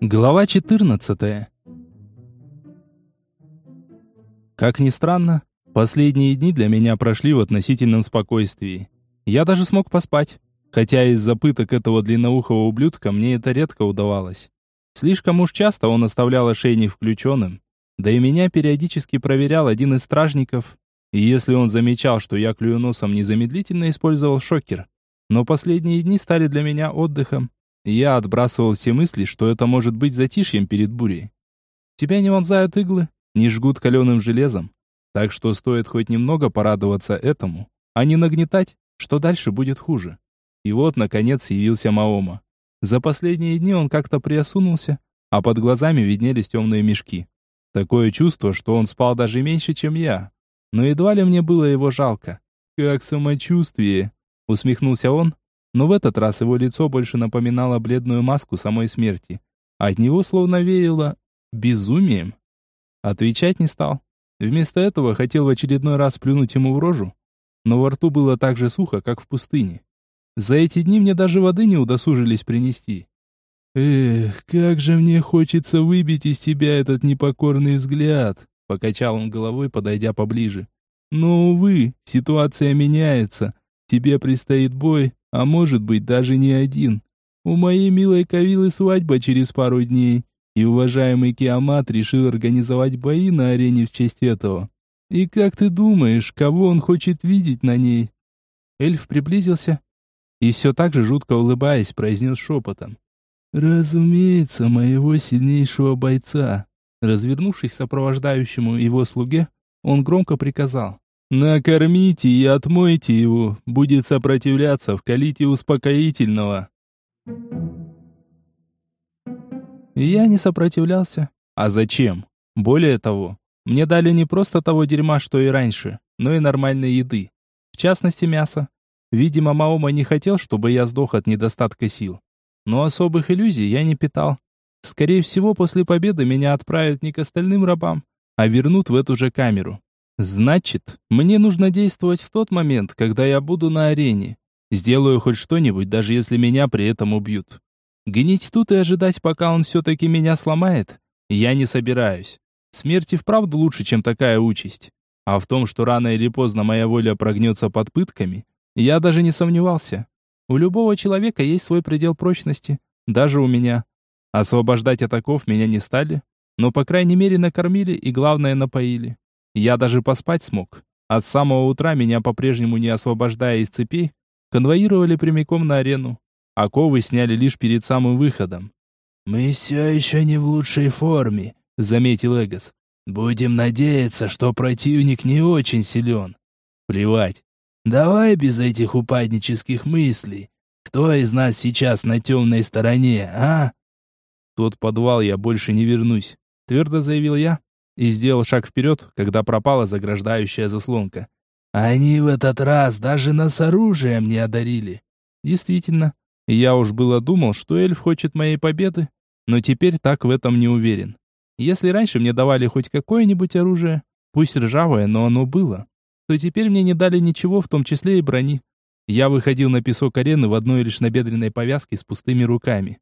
Глава 14. Как ни странно, последние дни для меня прошли в относительном спокойствии. Я даже смог поспать, хотя из-за пыток этого длинноухого ублюдка мне это редко удавалось. Слишком уж часто он оставлял ошейник включенным, да и меня периодически проверял один из стражников, и если он замечал, что я клюю носом, незамедлительно использовал шокер. Но последние дни стали для меня отдыхом, я отбрасывал все мысли, что это может быть затишьем перед бурей. Тебя не вонзают иглы, не жгут каленым железом, так что стоит хоть немного порадоваться этому, а не нагнетать, что дальше будет хуже. И вот, наконец, явился Маома. За последние дни он как-то приосунулся, а под глазами виднелись темные мешки. Такое чувство, что он спал даже меньше, чем я. Но едва ли мне было его жалко. «Как самочувствие?» — усмехнулся он, но в этот раз его лицо больше напоминало бледную маску самой смерти. От него словно веяло безумием. Отвечать не стал. Вместо этого хотел в очередной раз плюнуть ему в рожу, но во рту было так же сухо, как в пустыне. За эти дни мне даже воды не удосужились принести. «Эх, как же мне хочется выбить из тебя этот непокорный взгляд!» Покачал он головой, подойдя поближе. «Но, увы, ситуация меняется. Тебе предстоит бой, а может быть даже не один. У моей милой Кавилы свадьба через пару дней, и уважаемый Киамат решил организовать бои на арене в честь этого. И как ты думаешь, кого он хочет видеть на ней?» Эльф приблизился и все так же жутко улыбаясь произнес шепотом. «Разумеется, моего сильнейшего бойца». Развернувшись сопровождающему его слуге, он громко приказал. «Накормите и отмойте его, будет сопротивляться, вкалите успокоительного». Я не сопротивлялся. А зачем? Более того, мне дали не просто того дерьма, что и раньше, но и нормальной еды. В частности, мясо. Видимо, Маома не хотел, чтобы я сдох от недостатка сил. Но особых иллюзий я не питал. Скорее всего, после победы меня отправят не к остальным рабам, а вернут в эту же камеру. Значит, мне нужно действовать в тот момент, когда я буду на арене. Сделаю хоть что-нибудь, даже если меня при этом убьют. Гнить тут и ожидать, пока он все-таки меня сломает, я не собираюсь. Смерть и вправду лучше, чем такая участь. А в том, что рано или поздно моя воля прогнется под пытками, я даже не сомневался. У любого человека есть свой предел прочности, даже у меня. Освобождать от оков меня не стали, но по крайней мере накормили и главное напоили. Я даже поспать смог. От самого утра меня по-прежнему не освобождая из цепей, конвоировали прямиком на арену. Оковы сняли лишь перед самым выходом. «Мы все еще не в лучшей форме», — заметил Эгос. «Будем надеяться, что противник не очень силен». «Плевать. Давай без этих упаднических мыслей. Кто из нас сейчас на темной стороне, а? тот подвал я больше не вернусь, твердо заявил я и сделал шаг вперед, когда пропала заграждающая заслонка. Они в этот раз даже нас оружием не одарили. Действительно, я уж было думал, что эльф хочет моей победы, но теперь так в этом не уверен. Если раньше мне давали хоть какое-нибудь оружие, пусть ржавое, но оно было, то теперь мне не дали ничего, в том числе и брони. Я выходил на песок арены в одной лишь набедренной повязке с пустыми руками.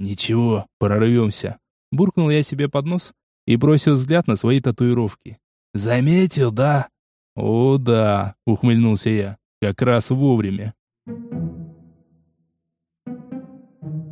«Ничего, прорвемся», — буркнул я себе под нос и бросил взгляд на свои татуировки. «Заметил, да?» «О, да», — ухмыльнулся я, — «как раз вовремя».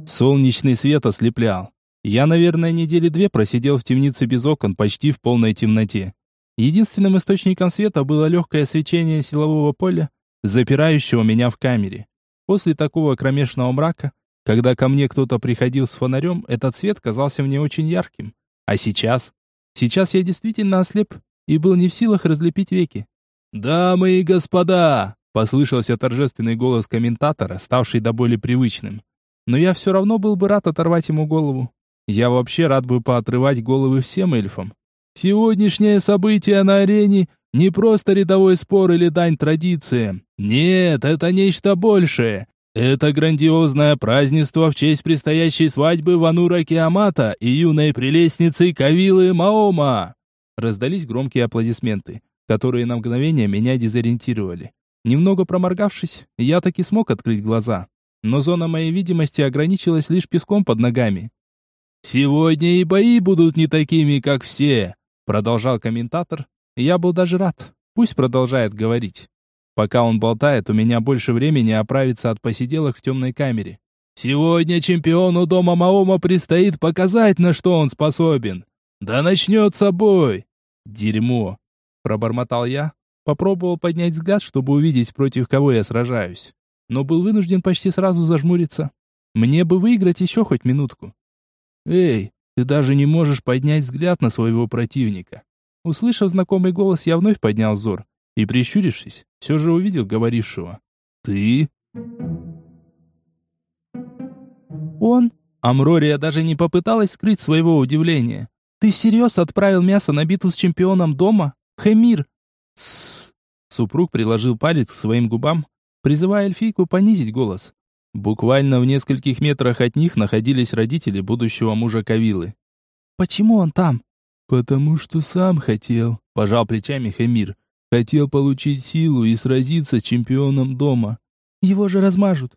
Солнечный свет ослеплял. Я, наверное, недели две просидел в темнице без окон, почти в полной темноте. Единственным источником света было легкое свечение силового поля, запирающего меня в камере. После такого кромешного мрака, когда ко мне кто-то приходил с фонарем, этот свет казался мне очень ярким. А сейчас? Сейчас я действительно ослеп и был не в силах разлепить веки. «Дамы и господа!» — послышался торжественный голос комментатора, ставший до боли привычным. Но я все равно был бы рад оторвать ему голову. Я вообще рад бы поотрывать головы всем эльфам. Сегодняшнее событие на арене не просто рядовой спор или дань традициям. Нет, это нечто большее. Это грандиозное празднество в честь предстоящей свадьбы Ванура Киамата и юной прелестницы Кавилы Маома. Раздались громкие аплодисменты, которые на мгновение меня дезориентировали. Немного проморгавшись, я таки смог открыть глаза. но зона моей видимости ограничилась лишь песком под ногами. «Сегодня и бои будут не такими, как все», продолжал комментатор. Я был даже рад. Пусть продолжает говорить. Пока он болтает, у меня больше времени оправиться от посиделок в темной камере. Сегодня чемпиону дома Маома предстоит показать, на что он способен. Да начнется бой. Дерьмо. Пробормотал я. Попробовал поднять взгляд, чтобы увидеть, против кого я сражаюсь. Но был вынужден почти сразу зажмуриться. Мне бы выиграть еще хоть минутку. Эй, ты даже не можешь поднять взгляд на своего противника. Услышав знакомый голос, я вновь поднял взор и, прищурившись, все же увидел говорившего. «Ты?» Он? Амрория даже не попыталась скрыть своего удивления. Ты всерьез отправил мясо на битву с чемпионом дома? Хемир? Тссс. Супруг приложил палец к своим губам, призывая эльфийку понизить голос. Буквально в нескольких метрах от них находились родители будущего мужа Кавилы. «Почему он там?» «Потому что сам хотел», – пожал плечами Хемир. «Хотел получить силу и сразиться с чемпионом дома. Его же размажут».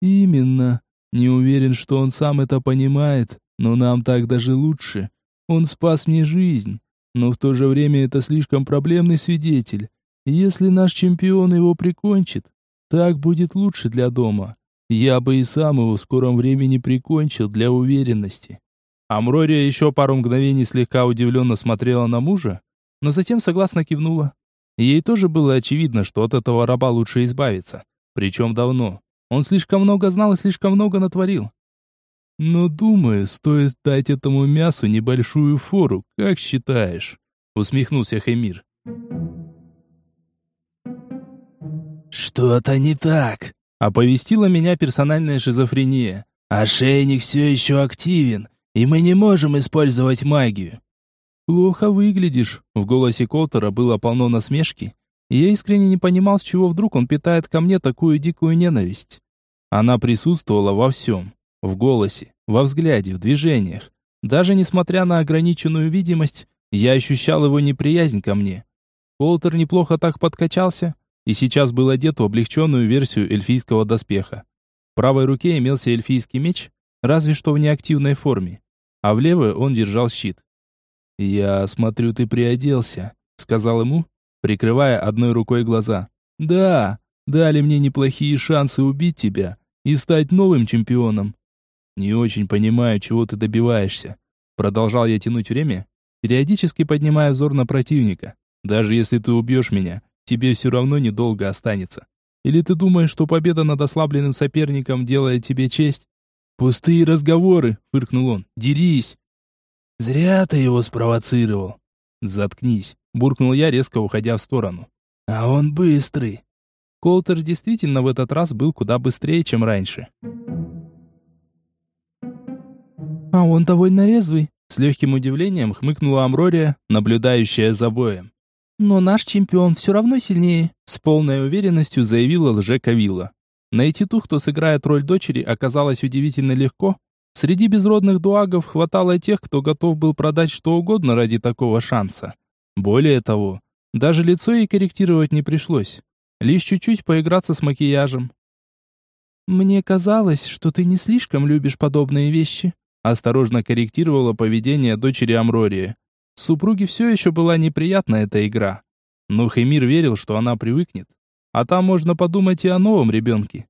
«Именно. Не уверен, что он сам это понимает, но нам так даже лучше. Он спас мне жизнь, но в то же время это слишком проблемный свидетель. Если наш чемпион его прикончит, так будет лучше для дома. Я бы и сам его в скором времени прикончил для уверенности. Амрория еще пару мгновений слегка удивленно смотрела на мужа, но затем согласно кивнула. Ей тоже было очевидно, что от этого раба лучше избавиться. Причем давно. Он слишком много знал и слишком много натворил. Но, думаю, стоит дать этому мясу небольшую фору, как считаешь? Усмехнулся Хемир. Что-то не так, оповестила меня персональная шизофрения. Ошейник все еще активен, и мы не можем использовать магию. Плохо выглядишь. В голосе Колтера было полно насмешки, я искренне не понимал, с чего вдруг он питает ко мне такую дикую ненависть. Она присутствовала во всем. В голосе, во взгляде, в движениях. Даже несмотря на ограниченную видимость, я ощущал его неприязнь ко мне. Колтер неплохо так подкачался, и сейчас был одет в облегченную версию эльфийского доспеха. В правой руке имелся эльфийский меч, разве что в неактивной форме, а в левой он держал щит. «Я смотрю, ты приоделся», — сказал ему, прикрывая одной рукой глаза. «Да, дали мне неплохие шансы убить тебя и стать новым чемпионом». «Не очень понимаю, чего ты добиваешься». Продолжал я тянуть время, периодически поднимая взор на противника. «Даже если ты убьешь меня, тебе все равно недолго останется. Или ты думаешь, что победа над ослабленным соперником делает тебе честь?» «Пустые разговоры», — фыркнул он. «Дерись!» «Зря ты его спровоцировал». «Заткнись буркнул я, резко уходя в сторону. А он быстрый. Колтер действительно в этот раз был куда быстрее, чем раньше. А он довольно резвый, с легким удивлением хмыкнула Амрория, наблюдающая за боем. Но наш чемпион все равно сильнее, с полной уверенностью заявила лже-Кавилла. Найти ту, кто сыграет роль дочери, оказалось удивительно легко. Среди безродных дуагов хватало тех, кто готов был продать что угодно ради такого шанса. Более того, даже лицо ей корректировать не пришлось. Лишь чуть-чуть поиграться с макияжем. «Мне казалось, что ты не слишком любишь подобные вещи», осторожно корректировала поведение дочери Амрории. Супруге все еще была неприятна эта игра. Но Хемир верил, что она привыкнет. А там можно подумать и о новом ребенке.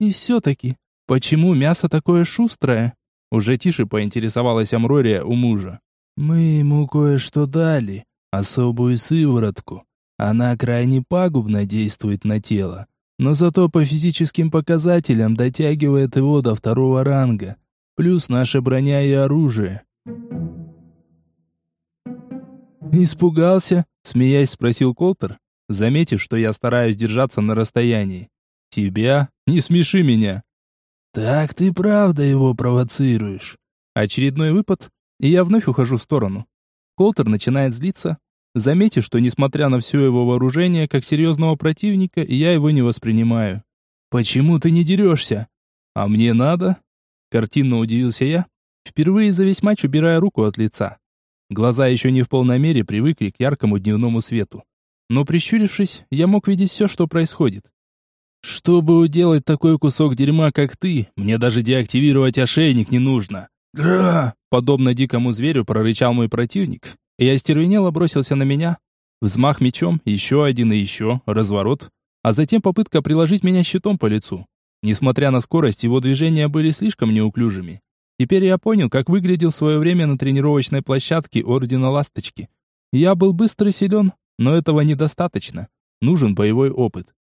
И все-таки, почему мясо такое шустрое? Уже тише поинтересовалась Амрория у мужа. «Мы ему кое-что дали», особую сыворотку. Она крайне пагубно действует на тело, но зато по физическим показателям дотягивает его до второго ранга, плюс наша броня и оружие. «Испугался?» — смеясь спросил Колтер, заметив, что я стараюсь держаться на расстоянии. «Тебя? Не смеши меня!» «Так ты правда его провоцируешь?» Очередной выпад, и я вновь ухожу в сторону. Колтер начинает злиться, заметив, что несмотря на все его вооружение, как серьезного противника, я его не воспринимаю. «Почему ты не дерешься?» «А мне надо?» Картинно удивился я, впервые за весь матч убирая руку от лица. Глаза еще не в полной мере привыкли к яркому дневному свету. Но прищурившись, я мог видеть все, что происходит. Чтобы уделать такой кусок дерьма, как ты, мне даже деактивировать ошейник не нужно. Гра! Подобно дикому зверю прорычал мой противник, и остервенело бросился на меня. Взмах мечом, еще один и еще, разворот, а затем попытка приложить меня щитом по лицу. Несмотря на скорость, его движения были слишком неуклюжими. Теперь я понял, как выглядел в свое время на тренировочной площадке Ордена Ласточки. Я был быстро силен, но этого недостаточно. Нужен боевой опыт.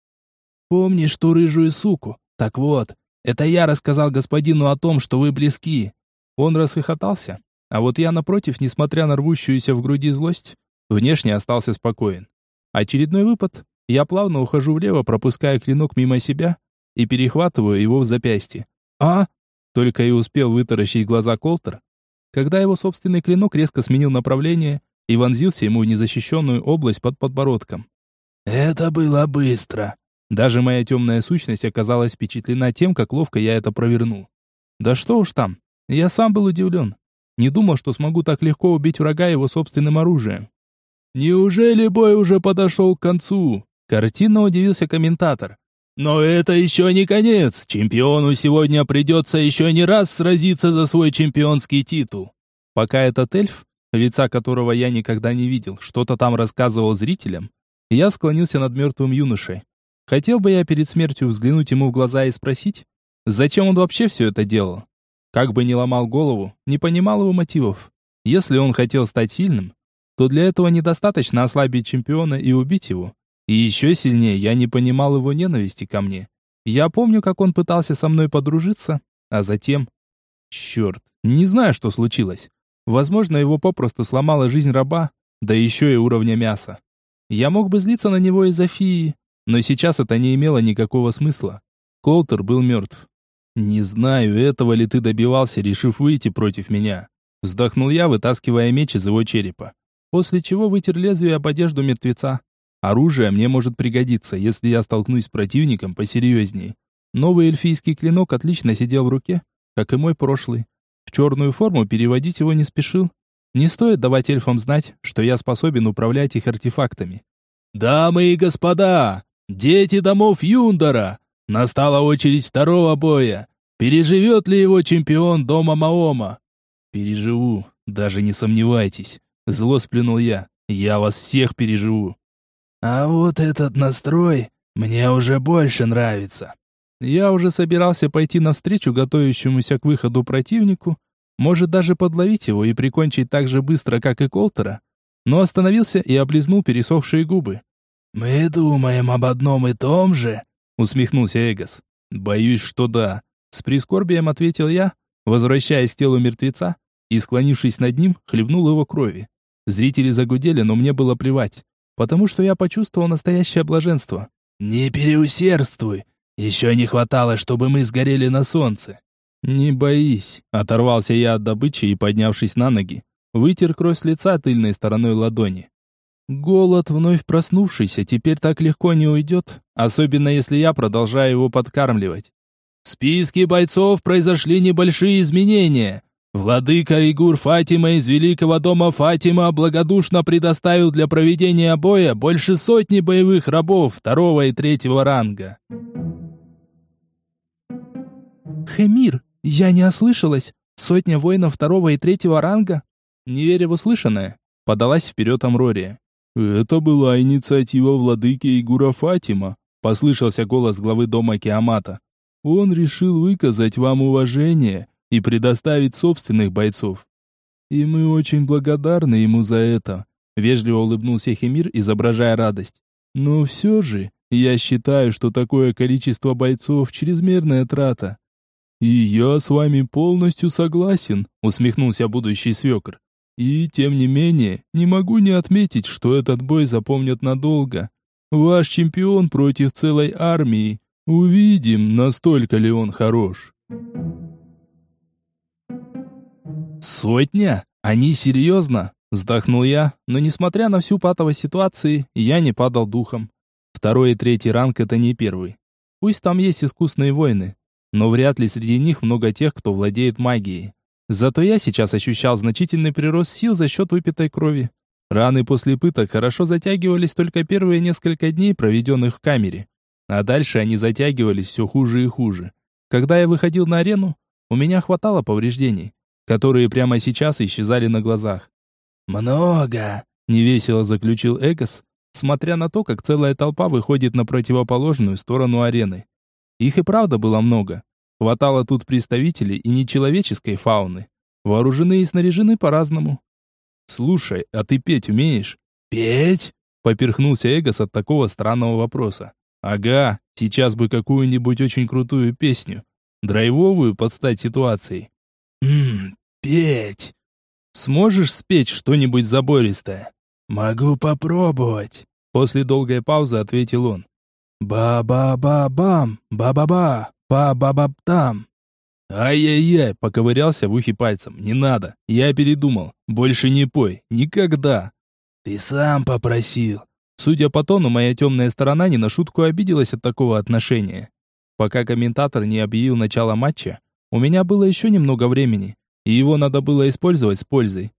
Помнишь ту рыжую суку? Так вот, это я рассказал господину о том, что вы близки. Он расхохотался, а вот я, напротив, несмотря на рвущуюся в груди злость, внешне остался спокоен. Очередной выпад. Я плавно ухожу влево, пропуская клинок мимо себя и перехватываю его в запястье. «А?» Только и успел вытаращить глаза Колтер, когда его собственный клинок резко сменил направление и вонзился ему в незащищенную область под подбородком. «Это было быстро», даже моя темная сущность оказалась впечатлена тем, как ловко я это провернул. Да что уж там, я сам был удивлен. Не думал, что смогу так легко убить врага его собственным оружием. «Неужели бой уже подошел к концу?» Картинно удивился комментатор. «Но это еще не конец. Чемпиону сегодня придется еще не раз сразиться за свой чемпионский титул». Пока этот эльф, лица которого я никогда не видел, что-то там рассказывал зрителям, я склонился над мертвым юношей. Хотел бы я перед смертью взглянуть ему в глаза и спросить, зачем он вообще все это делал. Как бы ни ломал голову, не понимал его мотивов. Если он хотел стать сильным, то для этого недостаточно ослабить чемпиона и убить его. И еще сильнее я не понимал его ненависти ко мне. Я помню, как он пытался со мной подружиться, а затем... Черт, не знаю, что случилось. Возможно, его попросту сломала жизнь раба, да еще и уровня мяса. Я мог бы злиться на него из-за фии, но сейчас это не имело никакого смысла. Колтер был мертв. «Не знаю, этого ли ты добивался, решив выйти против меня?» Вздохнул я, вытаскивая меч из его черепа. После чего вытер лезвие об одежду мертвеца. Оружие мне может пригодиться, если я столкнусь с противником посерьезней. Новый эльфийский клинок отлично сидел в руке, как и мой прошлый. В черную форму переводить его не спешил. Не стоит давать эльфам знать, что я способен управлять их артефактами. «Дамы и господа, Дети домов Юндора! Настала очередь второго боя. Переживет ли его чемпион дома Маома? Переживу, даже не сомневайтесь. Зло сплюнул я. Я вас всех переживу. А вот этот настрой мне уже больше нравится. Я уже собирался пойти навстречу готовящемуся к выходу противнику, может даже подловить его и прикончить так же быстро, как и Колтера, но остановился и облизнул пересохшие губы. «Мы думаем об одном и том же?» усмехнулся Эгос. «Боюсь, что да», с прискорбием ответил я, возвращаясь к телу мертвеца и, склонившись над ним, хлебнул его крови. Зрители загудели, но мне было плевать, потому что я почувствовал настоящее блаженство. «Не переусердствуй! Еще не хватало, чтобы мы сгорели на солнце!» «Не боись!» — оторвался я от добычи и, поднявшись на ноги, вытер кровь с лица тыльной стороной ладони. Голод, вновь проснувшийся, теперь так легко не уйдет, особенно если я продолжаю его подкармливать. В списке бойцов произошли небольшие изменения. Владыка Игур Фатима из Великого дома Фатима благодушно предоставил для проведения боя больше сотни боевых рабов второго и третьего ранга. Хемир, я не ослышалась. Сотня воинов второго и третьего ранга? Не веря в услышанное, подалась вперед Амрория. «Это была инициатива владыки Игура Фатима», — послышался голос главы дома Киамата. «Он решил выказать вам уважение и предоставить собственных бойцов. И мы очень благодарны ему за это», — вежливо улыбнулся Хемир, изображая радость. «Но все же, я считаю, что такое количество бойцов — чрезмерная трата». «И я с вами полностью согласен», — усмехнулся будущий свекр. И, тем не менее, не могу не отметить, что этот бой запомнят надолго. Ваш чемпион против целой армии. Увидим, настолько ли он хорош. Сотня? Они серьезно? Вздохнул я, но несмотря на всю патовость ситуации, я не падал духом. Второй и третий ранг это не первый. Пусть там есть искусные воины, но вряд ли среди них много тех, кто владеет магией. Зато я сейчас ощущал значительный прирост сил за счет выпитой крови. Раны после пыток хорошо затягивались только первые несколько дней, проведенных в камере. А дальше они затягивались все хуже и хуже. Когда я выходил на арену, у меня хватало повреждений, которые прямо сейчас исчезали на глазах. «Много!» — невесело заключил Эгос, смотря на то, как целая толпа выходит на противоположную сторону арены. Их и правда было много. Хватало тут представителей и нечеловеческой фауны. Вооружены и снаряжены по-разному. «Слушай, а ты петь умеешь?» «Петь?» — поперхнулся Эгос от такого странного вопроса. Ага, сейчас бы какую-нибудь очень крутую песню. Драйвовую под стать ситуацией. Ммм, петь. Сможешь спеть что-нибудь забористое? Могу попробовать. После долгой паузы ответил он. Ба-ба-ба-бам, ба-ба-ба, ба-ба-ба-там. Ай-яй-яй, поковырялся в ухе пальцем. Не надо, я передумал. Больше не пой, никогда. Ты сам попросил. Судя по тону, моя темная сторона не на шутку обиделась от такого отношения. Пока комментатор не объявил начало матча, у меня было еще немного времени, и его надо было использовать с пользой.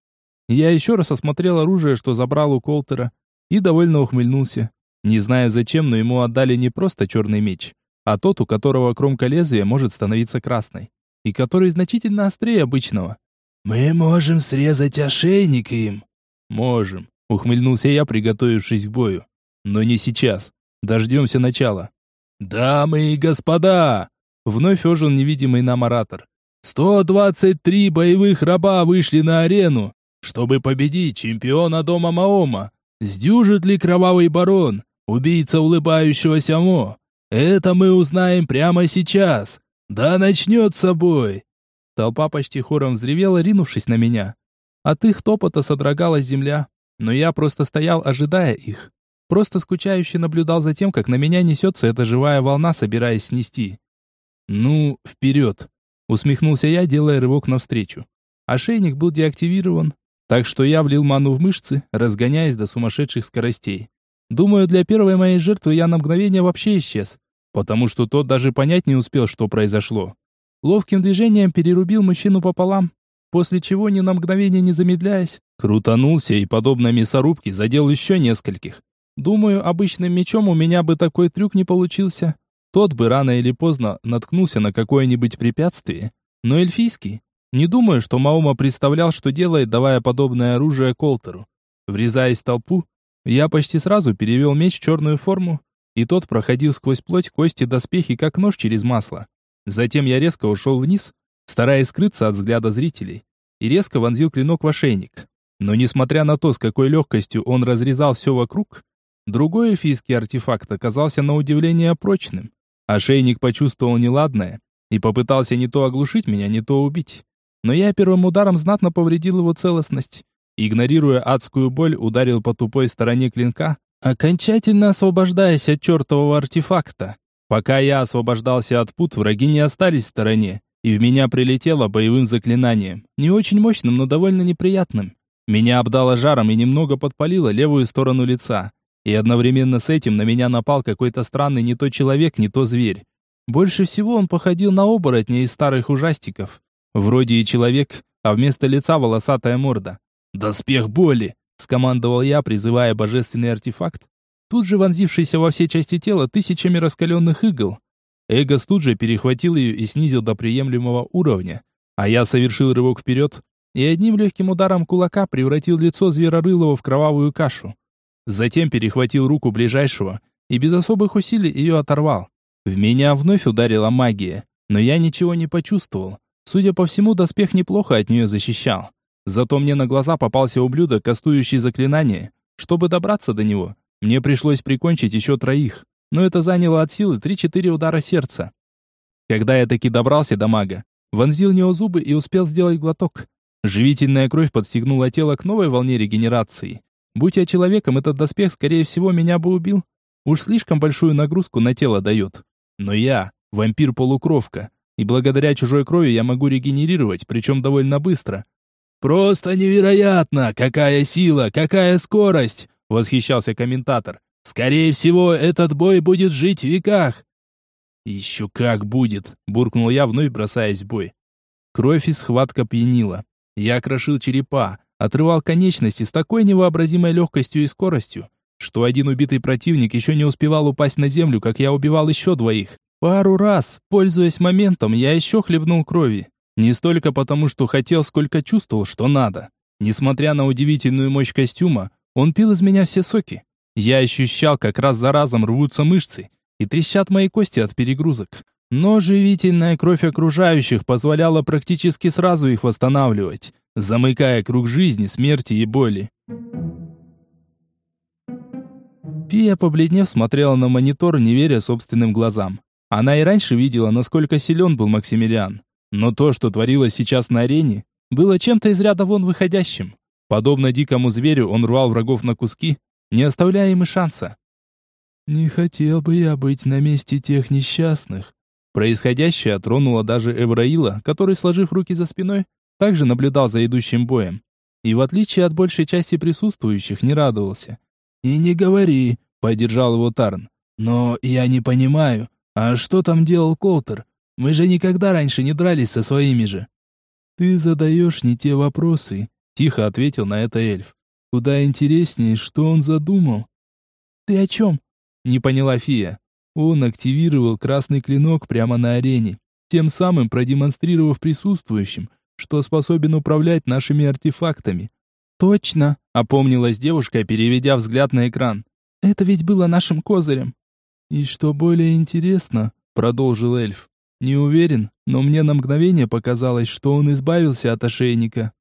Я еще раз осмотрел оружие, что забрал у Колтера, и довольно ухмыльнулся. Не знаю зачем, но ему отдали не просто черный меч, а тот, у которого кромка лезвия может становиться красной, и который значительно острее обычного. «Мы можем срезать ошейник им». «Можем. Ухмыльнулся я, приготовившись к бою. Но не сейчас. Дождемся начала. «Дамы и господа!» Вновь ожил невидимый нам оратор. «123 боевых раба вышли на арену, чтобы победить чемпиона дома Маома. Сдюжит ли кровавый барон, убийца улыбающегося Мо? Это мы узнаем прямо сейчас. Да начнется бой!» Толпа почти хором взревела, ринувшись на меня. От их топота содрогалась земля но я просто стоял, ожидая их. Просто скучающе наблюдал за тем, как на меня несется эта живая волна, собираясь снести. «Ну, вперед!» — усмехнулся я, делая рывок навстречу. Ошейник был деактивирован, так что я влил ману в мышцы, разгоняясь до сумасшедших скоростей. Думаю, для первой моей жертвы я на мгновение вообще исчез, потому что тот даже понять не успел, что произошло. Ловким движением перерубил мужчину пополам, после чего ни на мгновение не замедляясь, крутанулся и, подобно мясорубке, задел еще нескольких. Думаю, обычным мечом у меня бы такой трюк не получился. Тот бы рано или поздно наткнулся на какое-нибудь препятствие. Но эльфийский? Не думаю, что Маума представлял, что делает, давая подобное оружие Колтеру. Врезаясь в толпу, я почти сразу перевел меч в черную форму, и тот проходил сквозь плоть, кости, доспехи, как нож через масло. Затем я резко ушел вниз, стараясь скрыться от взгляда зрителей, и резко вонзил клинок в ошейник. Но несмотря на то, с какой легкостью он разрезал все вокруг, другой эльфийский артефакт оказался на удивление прочным. Ошейник почувствовал неладное и попытался не то оглушить меня, не то убить. Но я первым ударом знатно повредил его целостность. Игнорируя адскую боль, ударил по тупой стороне клинка, окончательно освобождаясь от чертового артефакта. Пока я освобождался от пут, враги не остались в стороне, и в меня прилетело боевым заклинанием. Не очень мощным, но довольно неприятным. Меня обдало жаром и немного подпалило левую сторону лица. И одновременно с этим на меня напал какой-то странный не то человек, не то зверь. Больше всего он походил на оборотня из старых ужастиков. Вроде и человек, а вместо лица волосатая морда. «Доспех боли!» — скомандовал я, призывая божественный артефакт, тут же вонзившийся во все части тела тысячами раскаленных игл. Эгос тут же перехватил ее и снизил до приемлемого уровня, а я совершил рывок вперед и одним легким ударом кулака превратил лицо Зверорылова в кровавую кашу. Затем перехватил руку ближайшего и без особых усилий ее оторвал. В меня вновь ударила магия, но я ничего не почувствовал. Судя по всему, доспех неплохо от нее защищал. Зато мне на глаза попался ублюдок, кастующий заклинание. Чтобы добраться до него, мне пришлось прикончить еще троих но это заняло от силы 3-4 удара сердца. Когда я таки добрался до мага, вонзил него зубы и успел сделать глоток. Живительная кровь подстегнула тело к новой волне регенерации. Будь я человеком, этот доспех, скорее всего, меня бы убил. Уж слишком большую нагрузку на тело дает. Но я вампир-полукровка, и благодаря чужой крови я могу регенерировать, причем довольно быстро. «Просто невероятно! Какая сила! Какая скорость!» — восхищался комментатор. Скорее всего, этот бой будет жить в веках. Еще как будет, буркнул я, вновь бросаясь в бой. Кровь и схватка пьянила. Я крошил черепа, отрывал конечности с такой невообразимой легкостью и скоростью, что один убитый противник еще не успевал упасть на землю, как я убивал еще двоих. Пару раз, пользуясь моментом, я еще хлебнул крови. Не столько потому, что хотел, сколько чувствовал, что надо. Несмотря на удивительную мощь костюма, он пил из меня все соки. Я ощущал, как раз за разом рвутся мышцы и трещат мои кости от перегрузок. Но живительная кровь окружающих позволяла практически сразу их восстанавливать, замыкая круг жизни, смерти и боли. Фия, побледнев, смотрела на монитор, не веря собственным глазам. Она и раньше видела, насколько силен был Максимилиан. Но то, что творилось сейчас на арене, было чем-то из ряда вон выходящим. Подобно дикому зверю, он рвал врагов на куски, не оставляя им и шанса. «Не хотел бы я быть на месте тех несчастных». Происходящее тронуло даже Эвраила, который, сложив руки за спиной, также наблюдал за идущим боем. И в отличие от большей части присутствующих, не радовался. «И не говори», — поддержал его Тарн. «Но я не понимаю, а что там делал Колтер? Мы же никогда раньше не дрались со своими же». «Ты задаешь не те вопросы», — тихо ответил на это эльф. «Куда интереснее, что он задумал». «Ты о чем?» — не поняла Фия. Он активировал красный клинок прямо на арене, тем самым продемонстрировав присутствующим, что способен управлять нашими артефактами. «Точно!» — опомнилась девушка, переведя взгляд на экран. «Это ведь было нашим козырем». «И что более интересно», — продолжил эльф, не уверен, но мне на мгновение показалось, что он избавился от ошейника.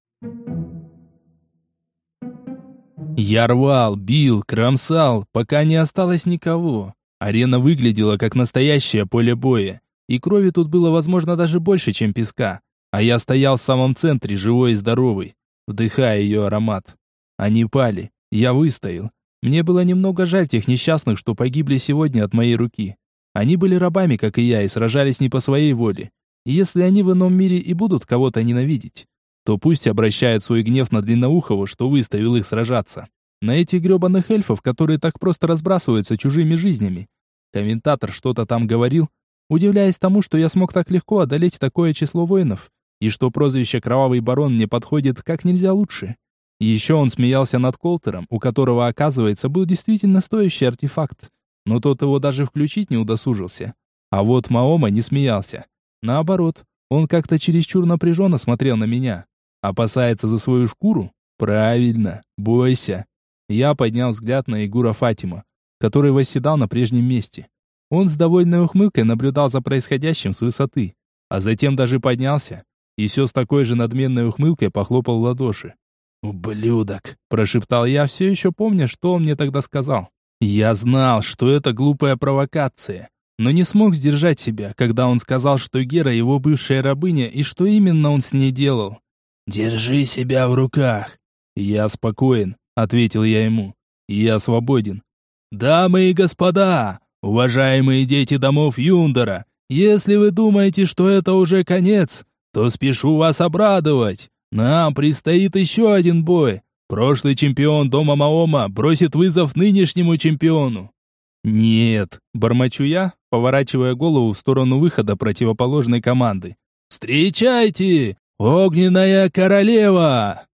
Я рвал, бил, кромсал, пока не осталось никого. Арена выглядела как настоящее поле боя, и крови тут было, возможно, даже больше, чем песка. А я стоял в самом центре, живой и здоровый, вдыхая ее аромат. Они пали, я выстоял. Мне было немного жаль тех несчастных, что погибли сегодня от моей руки. Они были рабами, как и я, и сражались не по своей воле. И если они в ином мире и будут кого-то ненавидеть, то пусть обращают свой гнев на Длинноухого, что выставил их сражаться. На этих гребаных эльфов, которые так просто разбрасываются чужими жизнями. Комментатор что-то там говорил, удивляясь тому, что я смог так легко одолеть такое число воинов, и что прозвище «Кровавый барон» мне подходит как нельзя лучше. еще он смеялся над Колтером, у которого, оказывается, был действительно стоящий артефакт, но тот его даже включить не удосужился. А вот Маома не смеялся. Наоборот, он как-то чересчур напряженно смотрел на меня. Опасается за свою шкуру? Правильно, бойся. Я поднял взгляд на Игура Фатима, который восседал на прежнем месте. Он с довольной ухмылкой наблюдал за происходящим с высоты, а затем даже поднялся и все с такой же надменной ухмылкой похлопал в ладоши. «Ублюдок!» – прошептал я, все еще помня, что он мне тогда сказал. Я знал, что это глупая провокация, но не смог сдержать себя, когда он сказал, что Гера его бывшая рабыня и что именно он с ней делал. «Держи себя в руках!» «Я спокоен», — ответил я ему. «Я свободен». «Дамы и господа, уважаемые дети домов Юндора, если вы думаете, что это уже конец, то спешу вас обрадовать. Нам предстоит еще один бой, Прошлый чемпион дома Маома бросит вызов нынешнему чемпиону. Нет, бормочу я, поворачивая голову в сторону выхода противоположной команды. Встречайте, огненная королева!